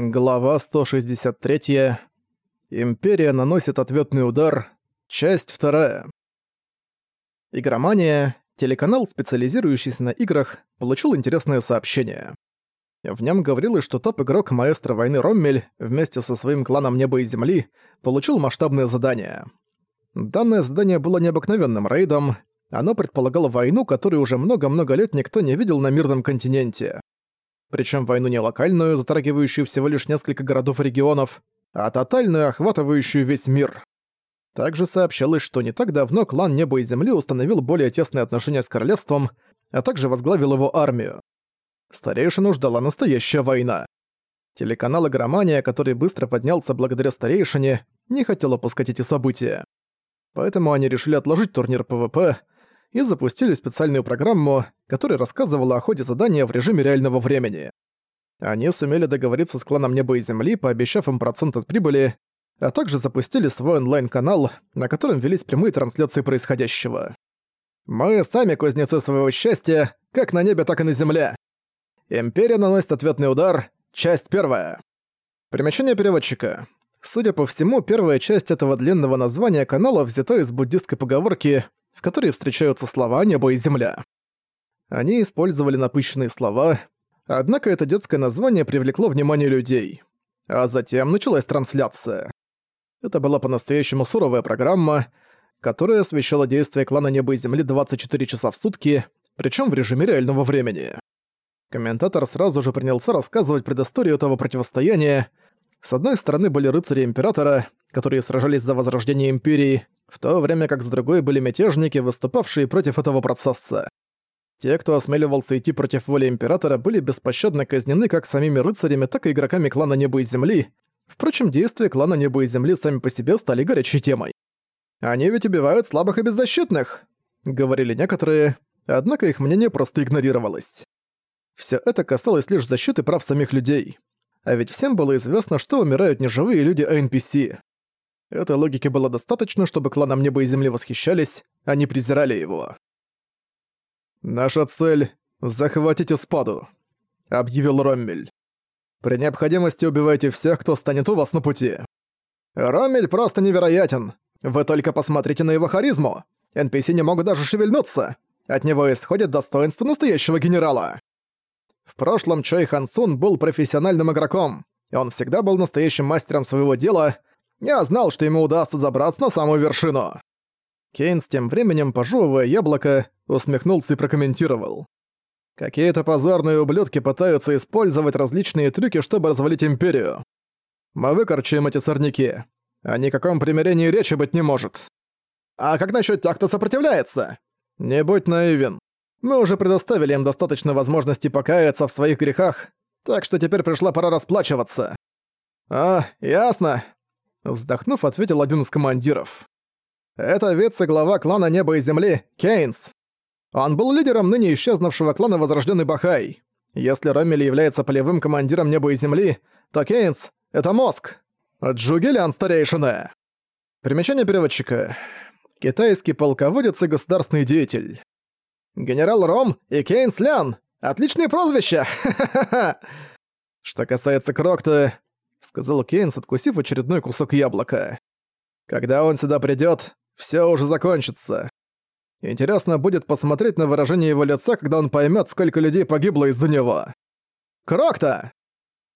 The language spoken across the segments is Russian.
Глава 163. Империя наносит ответный удар. Часть 2. Игромания, телеканал, специализирующийся на играх, получил интересное сообщение. В нем говорилось, что топ-игрок маэстро войны Роммель вместе со своим кланом Неба и Земли получил масштабное задание. Данное задание было необыкновенным рейдом, оно предполагало войну, которую уже много-много лет никто не видел на мирном континенте причем войну не локальную, затрагивающую всего лишь несколько городов и регионов, а тотальную, охватывающую весь мир. Также сообщалось, что не так давно клан Неба и Земли установил более тесные отношения с королевством, а также возглавил его армию. Старейшину ждала настоящая война. Телеканал «Агромания», который быстро поднялся благодаря старейшине, не хотел опускать эти события. Поэтому они решили отложить турнир PvP, и запустили специальную программу, которая рассказывала о ходе задания в режиме реального времени. Они сумели договориться с кланом Неба и Земли, пообещав им процент от прибыли, а также запустили свой онлайн-канал, на котором велись прямые трансляции происходящего. «Мы сами кузнецы своего счастья, как на небе, так и на земле!» Империя наносит ответный удар, часть первая. Примечание переводчика. Судя по всему, первая часть этого длинного названия канала взята из буддистской поговорки в которой встречаются слова «небо и земля». Они использовали напыщенные слова, однако это детское название привлекло внимание людей. А затем началась трансляция. Это была по-настоящему суровая программа, которая освещала действия клана Неба и Земли 24 часа в сутки, причем в режиме реального времени. Комментатор сразу же принялся рассказывать предысторию этого противостояния. С одной стороны были рыцари Императора, которые сражались за возрождение Империи, в то время как с другой были мятежники, выступавшие против этого процесса. Те, кто осмеливался идти против воли Императора, были беспощадно казнены как самими рыцарями, так и игроками клана Неба и Земли. Впрочем, действия клана Неба и Земли сами по себе стали горячей темой. «Они ведь убивают слабых и беззащитных!» — говорили некоторые, однако их мнение просто игнорировалось. Все это касалось лишь защиты прав самих людей. А ведь всем было известно, что умирают не живые люди, а NPC. Этой логики было достаточно, чтобы кланам неба и земли восхищались, а не презирали его. «Наша цель — захватить Испаду», — объявил Роммель. «При необходимости убивайте всех, кто станет у вас на пути». «Роммель просто невероятен! Вы только посмотрите на его харизму! NPC не могут даже шевельнуться! От него исходит достоинство настоящего генерала!» В прошлом Чой Хансун был профессиональным игроком, и он всегда был настоящим мастером своего дела — я знал, что ему удастся забраться на самую вершину. Кейн с тем временем, пожевывая яблоко, усмехнулся и прокомментировал. Какие-то позорные ублюдки пытаются использовать различные трюки, чтобы развалить Империю. Мы выкорчуем эти сорняки. О никаком примирении речи быть не может. А как насчет тех, кто сопротивляется? Не будь наивен. Мы уже предоставили им достаточно возможности покаяться в своих грехах, так что теперь пришла пора расплачиваться. А, ясно. Вздохнув, ответил один из командиров. «Это вице-глава клана Неба и Земли, Кейнс. Он был лидером ныне исчезнувшего клана Возрожденный Бахай. Если Роммель является полевым командиром Неба и Земли, то Кейнс — это мозг. Джугелиан старейшина!» Примечание переводчика. Китайский полководец и государственный деятель. «Генерал Ром и Кейнс Лян! Отличные прозвища! Что касается Крокта, — сказал Кейнс, откусив очередной кусок яблока. «Когда он сюда придёт, всё уже закончится. Интересно будет посмотреть на выражение его лица, когда он поймёт, сколько людей погибло из-за него. Крокта!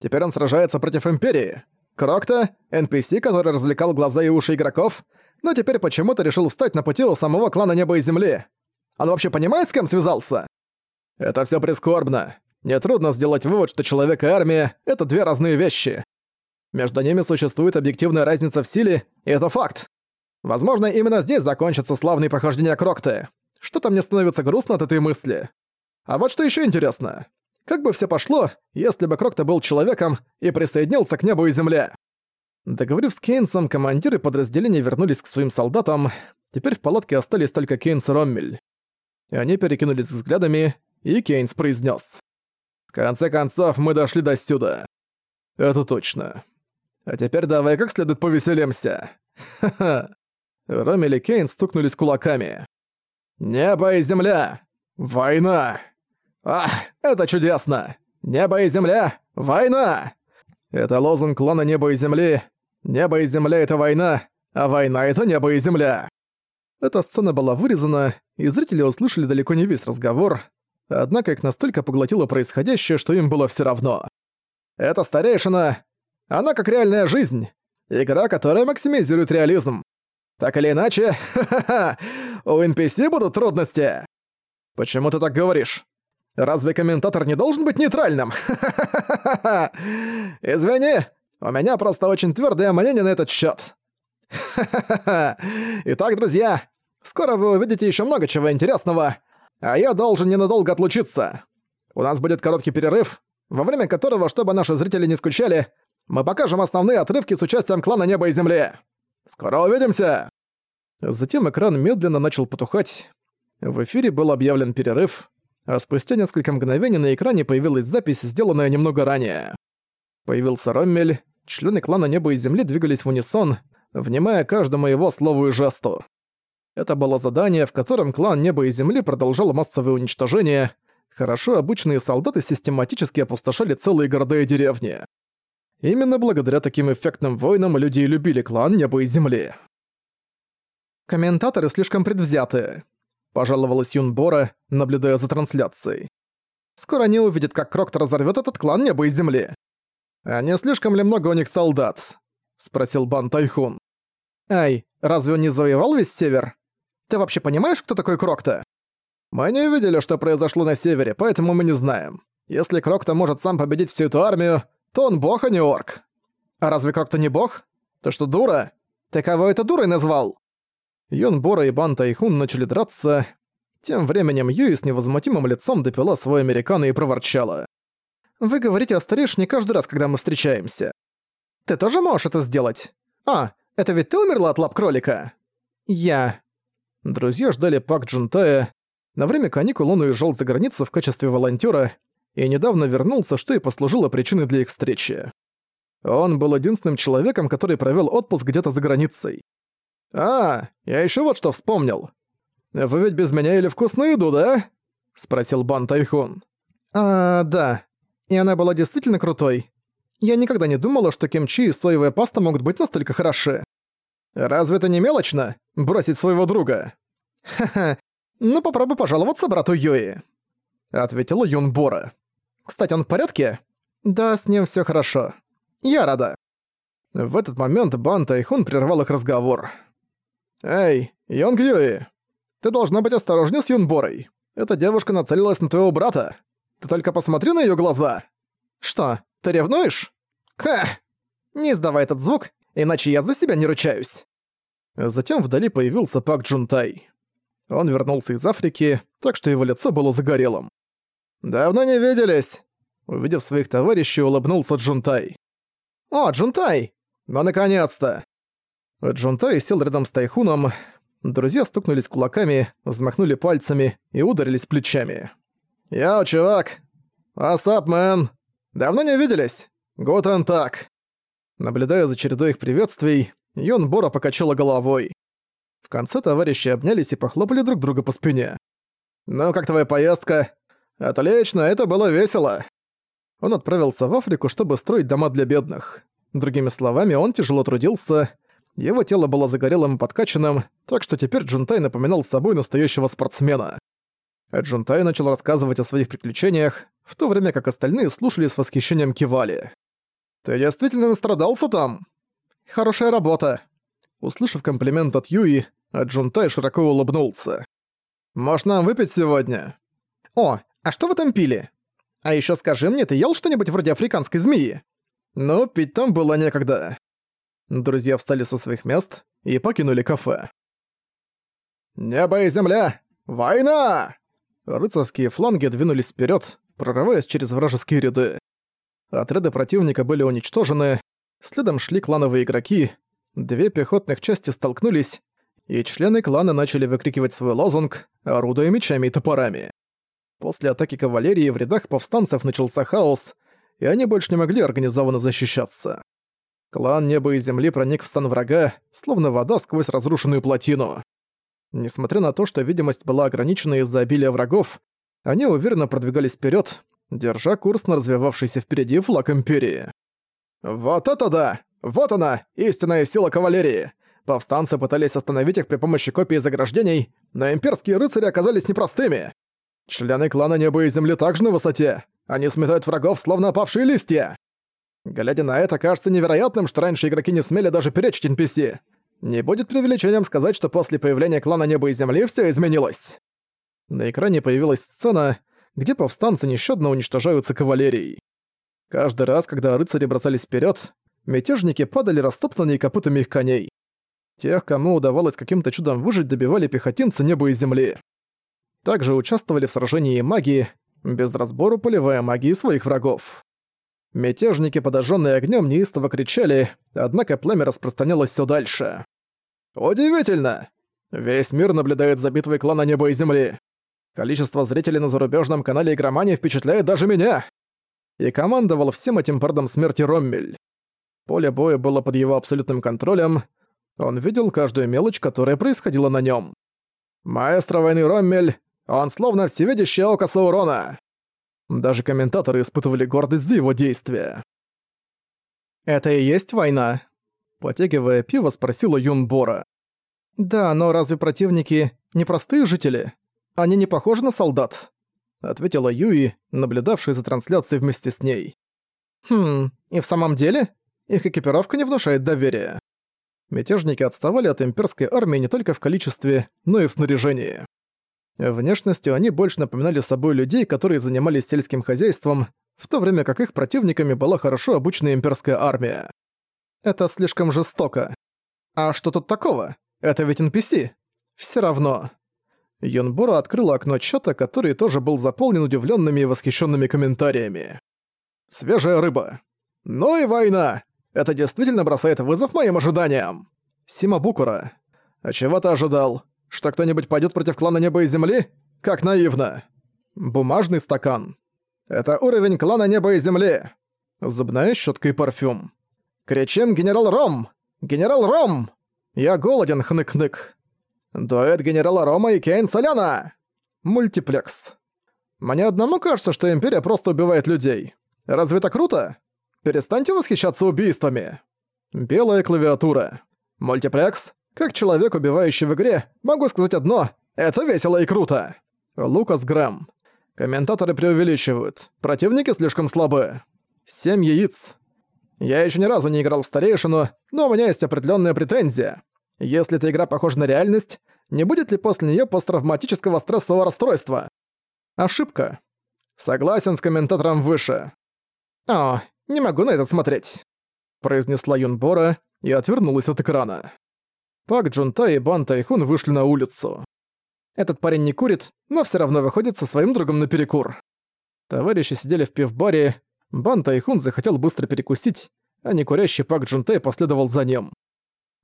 Теперь он сражается против Империи. Крокта — NPC, который развлекал глаза и уши игроков, но теперь почему-то решил встать на пути у самого клана Неба и Земли. Он вообще понимает, с кем связался? Это всё прискорбно. Нетрудно сделать вывод, что человек и армия — это две разные вещи. Между ними существует объективная разница в силе, и это факт. Возможно, именно здесь закончатся славные похождения Крокты. Что-то мне становится грустно от этой мысли. А вот что еще интересно. Как бы все пошло, если бы Крокта был человеком и присоединился к небу и земле? Договорив с Кейнсом, командиры подразделения вернулись к своим солдатам. Теперь в палатке остались только Кейнс и Роммель. И они перекинулись взглядами, и Кейнс произнес: «В конце концов, мы дошли до сюда». «Это точно», а теперь давай как следует повеселимся. Ха-ха. Ромель и Кейн стукнулись кулаками. Небо и земля. Война. Ах, это чудесно. Небо и земля. Война. Это лозунг клана Небо и Земли. Небо и земля — это война, а война — это небо и земля. Эта сцена была вырезана, и зрители услышали далеко не весь разговор, однако их настолько поглотило происходящее, что им было все равно. «Это старейшина! Она как реальная жизнь. Игра, которая максимизирует реализм. Так или иначе, у NPC будут трудности. Почему ты так говоришь? Разве комментатор не должен быть нейтральным? Извини, у меня просто очень твердое мнение на этот счет. Итак, друзья, скоро вы увидите еще много чего интересного, а я должен ненадолго отлучиться. У нас будет короткий перерыв, во время которого, чтобы наши зрители не скучали, мы покажем основные отрывки с участием клана Неба и Земли. Скоро увидимся!» Затем экран медленно начал потухать. В эфире был объявлен перерыв, а спустя несколько мгновений на экране появилась запись, сделанная немного ранее. Появился Роммель, члены клана Неба и Земли двигались в унисон, внимая каждому его слову и жесту. Это было задание, в котором клан Неба и Земли продолжал массовое уничтожение. Хорошо обученные солдаты систематически опустошали целые города и деревни. Именно благодаря таким эффектным войнам люди любили клан Неба и Земли. Комментаторы слишком предвзяты. Пожаловалась Юн Бора, наблюдая за трансляцией. Скоро они увидят, как Крокт разорвет этот клан Неба и Земли. А не слишком ли много у них солдат? Спросил Бан Тайхун. Ай, разве он не завоевал весь север? Ты вообще понимаешь, кто такой Крокта? Мы не видели, что произошло на севере, поэтому мы не знаем. Если Крокта может сам победить всю эту армию, то он бог, а не орк. А разве как-то не бог? Ты что, дура? Ты кого это дурой назвал?» Юнбора и Бан Тайхун начали драться. Тем временем Юи с невозмутимым лицом допила свой американо и проворчала. «Вы говорите о старешне каждый раз, когда мы встречаемся. Ты тоже можешь это сделать? А, это ведь ты умерла от лап кролика?» «Я». Друзья ждали Пак Джунтая. На время каникул он уезжал за границу в качестве волонтера и недавно вернулся, что и послужило причиной для их встречи. Он был единственным человеком, который провел отпуск где-то за границей. «А, я еще вот что вспомнил. Вы ведь без меня или вкусную еду, да?» — спросил Бан Тайхун. «А, да. И она была действительно крутой. Я никогда не думала, что кимчи и соевая паста могут быть настолько хороши. Разве это не мелочно — бросить своего друга?» «Ха-ха, ну попробуй пожаловаться брату Юи», — ответила Юн Бора. Кстати, он в порядке?» «Да, с ним все хорошо. Я рада». В этот момент Бан Тайхун прервал их разговор. «Эй, Йонг Юи, ты должна быть осторожнее с Юн Борой. Эта девушка нацелилась на твоего брата. Ты только посмотри на ее глаза!» «Что, ты ревнуешь?» «Ха! Не издавай этот звук, иначе я за себя не ручаюсь!» Затем вдали появился Пак Джунтай. Он вернулся из Африки, так что его лицо было загорелым. «Давно не виделись!» Увидев своих товарищей, улыбнулся Джунтай. «О, Джунтай! Ну, наконец-то!» Джунтай сел рядом с Тайхуном. Друзья стукнулись кулаками, взмахнули пальцами и ударились плечами. «Yo, чувак! Wassup, man! Давно не виделись! Готен так!» Наблюдая за чередой их приветствий, Йон Бора покачала головой. В конце товарищи обнялись и похлопали друг друга по спине. «Ну, как твоя поездка? Отлично, это было весело. Он отправился в Африку, чтобы строить дома для бедных. Другими словами, он тяжело трудился, его тело было загорелым и подкачанным, так что теперь Джунтай напоминал собой настоящего спортсмена. А Джунтай начал рассказывать о своих приключениях, в то время как остальные слушали с восхищением кивали. «Ты действительно настрадался там?» «Хорошая работа!» Услышав комплимент от Юи, а Джунтай широко улыбнулся. «Может, нам выпить сегодня?» «О, а что в этом пили? А еще скажи мне, ты ел что-нибудь вроде африканской змеи? Но пить там было некогда. Друзья встали со своих мест и покинули кафе. «Небо и земля! Война!» Рыцарские фланги двинулись вперед, прорываясь через вражеские ряды. Отряды противника были уничтожены, следом шли клановые игроки, две пехотных части столкнулись, и члены клана начали выкрикивать свой лозунг, орудуя мечами и топорами. После атаки кавалерии в рядах повстанцев начался хаос, и они больше не могли организованно защищаться. Клан Неба и Земли проник в стан врага, словно вода сквозь разрушенную плотину. Несмотря на то, что видимость была ограничена из-за обилия врагов, они уверенно продвигались вперед, держа курс на развивавшийся впереди флаг Империи. «Вот это да! Вот она, истинная сила кавалерии!» Повстанцы пытались остановить их при помощи копий заграждений, но имперские рыцари оказались непростыми. Члены клана Небо и Земли также на высоте. Они сметают врагов, словно опавшие листья. Глядя на это, кажется невероятным, что раньше игроки не смели даже перечить NPC. Не будет преувеличением сказать, что после появления клана Неба и Земли все изменилось. На экране появилась сцена, где повстанцы нещадно уничтожаются кавалерией. Каждый раз, когда рыцари бросались вперед, мятежники падали растоптанные копытами их коней. Тех, кому удавалось каким-то чудом выжить, добивали пехотинцы неба и земли также участвовали в сражении магии, без разбору поливая магии своих врагов. Мятежники, подожженные огнем, неистово кричали, однако пламя распространялось все дальше. «Удивительно! Весь мир наблюдает за битвой клана Неба и Земли. Количество зрителей на зарубежном канале игромании впечатляет даже меня!» И командовал всем этим пардом смерти Роммель. Поле боя было под его абсолютным контролем, он видел каждую мелочь, которая происходила на нем. «Маэстро войны Роммель, он словно в себе щелка Саурона. Даже комментаторы испытывали гордость за его действия. «Это и есть война?» Потягивая пиво, спросила Юнбора. «Да, но разве противники не простые жители? Они не похожи на солдат?» Ответила Юи, наблюдавшая за трансляцией вместе с ней. «Хм, и в самом деле? Их экипировка не внушает доверия». Мятежники отставали от имперской армии не только в количестве, но и в снаряжении. Внешностью они больше напоминали собой людей, которые занимались сельским хозяйством, в то время как их противниками была хорошо обученная имперская армия. Это слишком жестоко. А что тут такого? Это ведь NPC. Все равно. Юнбора открыла окно чата, который тоже был заполнен удивленными и восхищёнными комментариями. Свежая рыба. Ну и война. Это действительно бросает вызов моим ожиданиям. Сима Букура. А чего ты ожидал? что кто-нибудь пойдет против клана Неба и Земли? Как наивно. Бумажный стакан. Это уровень клана Неба и Земли. Зубная щетка и парфюм. Кричим «Генерал Ром! Генерал Ром! Я голоден, хнык-хнык!» Дуэт генерала Рома и Кейн Соляна! Мультиплекс. Мне одному кажется, что Империя просто убивает людей. Разве это круто? Перестаньте восхищаться убийствами. Белая клавиатура. Мультиплекс. Как человек, убивающий в игре, могу сказать одно — это весело и круто. Лукас Грэм. Комментаторы преувеличивают. Противники слишком слабы. Семь яиц. Я еще ни разу не играл в старейшину, но у меня есть определенная претензия. Если эта игра похожа на реальность, не будет ли после нее посттравматического стрессового расстройства? Ошибка. Согласен с комментатором выше. О, не могу на это смотреть. Произнесла Юнбора и отвернулась от экрана. Пак Джунта и Бан Тайхун вышли на улицу. Этот парень не курит, но все равно выходит со своим другом на перекур. Товарищи сидели в пивбаре, Бан Тайхун захотел быстро перекусить, а некурящий Пак Джунтай последовал за ним.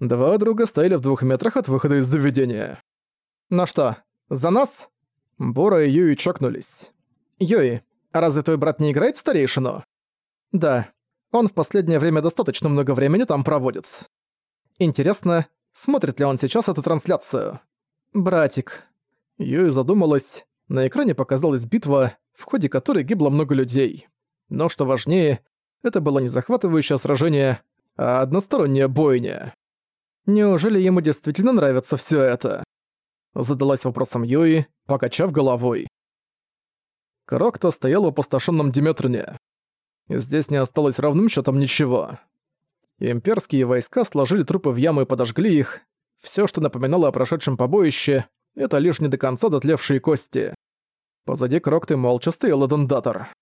Два друга стояли в двух метрах от выхода из заведения. «На что, за нас?» Бора и Юи чокнулись. «Юи, а разве твой брат не играет в старейшину?» «Да, он в последнее время достаточно много времени там проводит. Интересно, Смотрит ли он сейчас эту трансляцию? Братик. Юй задумалась. На экране показалась битва, в ходе которой гибло много людей. Но что важнее, это было не захватывающее сражение, а односторонняя бойня. Неужели ему действительно нравится все это? Задалась вопросом Юи, покачав головой. Крокто стоял в опустошенном Диметрине. Здесь не осталось равным счетом ничего. Имперские войска сложили трупы в ямы и подожгли их. Все, что напоминало о прошедшем побоище, это лишь не до конца дотлевшие кости. Позади Крокты молча стоял Эдендатор.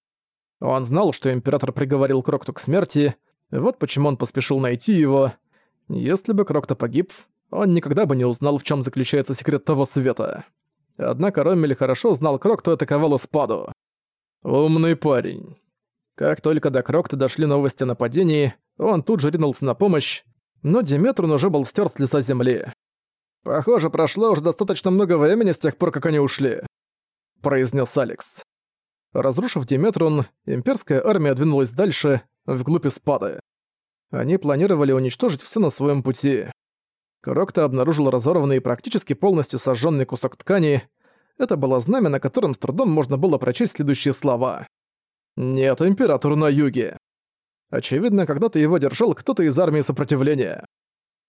Он знал, что Император приговорил Крокту к смерти, вот почему он поспешил найти его. Если бы Крокта погиб, он никогда бы не узнал, в чем заключается секрет того света. Однако Роммель хорошо знал Крокту и атаковал спаду. «Умный парень». Как только до Крокта дошли новости о нападении, он тут же ринулся на помощь, но Диметрон уже был стерт с лица земли. «Похоже, прошло уже достаточно много времени с тех пор, как они ушли», — произнес Алекс. Разрушив Диметрон, имперская армия двинулась дальше, вглубь Испады. Они планировали уничтожить все на своем пути. Крокта обнаружил разорванный и практически полностью сожженный кусок ткани. Это было знамя, на котором с трудом можно было прочесть следующие слова. «Нет, императору на юге. Очевидно, когда-то его держал кто-то из армии сопротивления.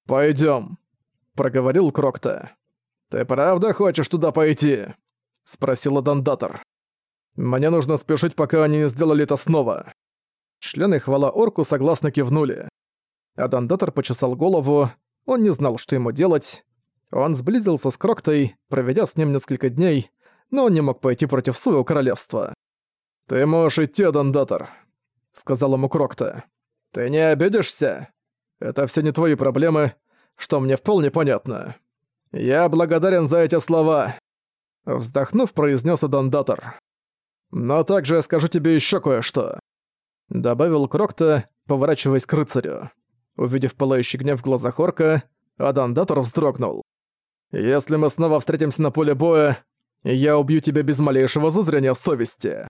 Пойдем, — проговорил Крокта. «Ты правда хочешь туда пойти?» — спросил Дандатор. «Мне нужно спешить, пока они не сделали это снова». Члены хвала орку согласно кивнули. Адандатор почесал голову, он не знал, что ему делать. Он сблизился с Кроктой, проведя с ним несколько дней, но он не мог пойти против своего королевства. «Ты можешь идти, Адандатор», — сказал ему Крокта. «Ты не обидишься? Это все не твои проблемы, что мне вполне понятно. Я благодарен за эти слова», — вздохнув, произнес Адандатор. «Но также я скажу тебе еще кое-что», — добавил Крокта, поворачиваясь к рыцарю. Увидев пылающий гнев в глазах орка, Адандатор вздрогнул. «Если мы снова встретимся на поле боя, я убью тебя без малейшего зазрения совести».